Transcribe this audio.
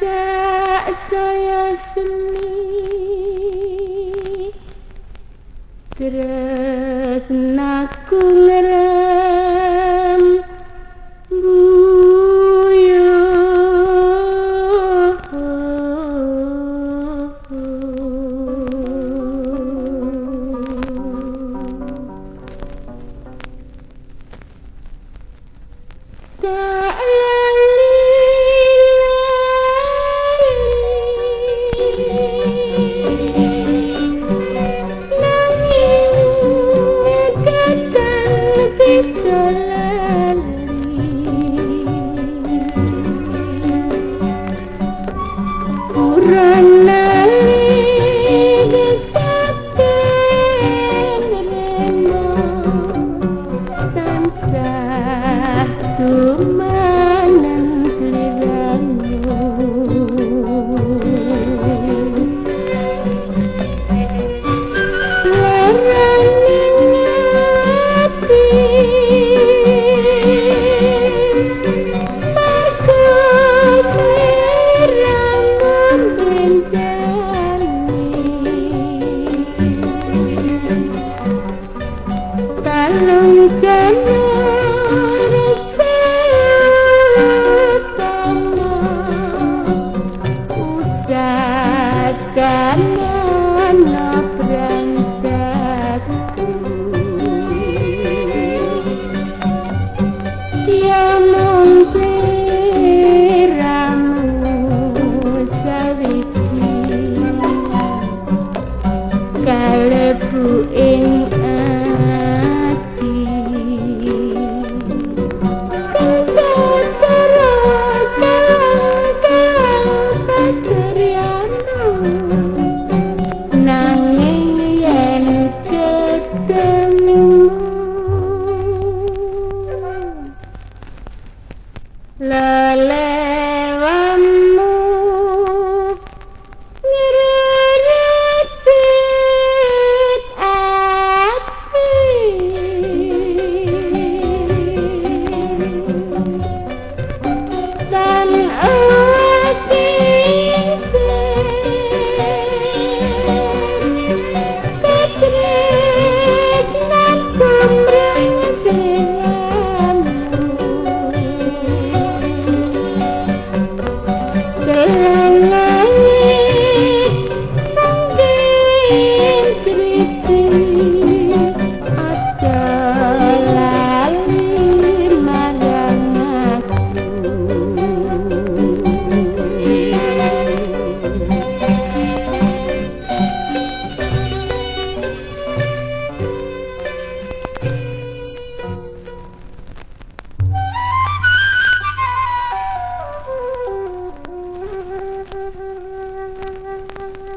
saya seni. Tresnaku ngerem buyo Tak Rang Thank you.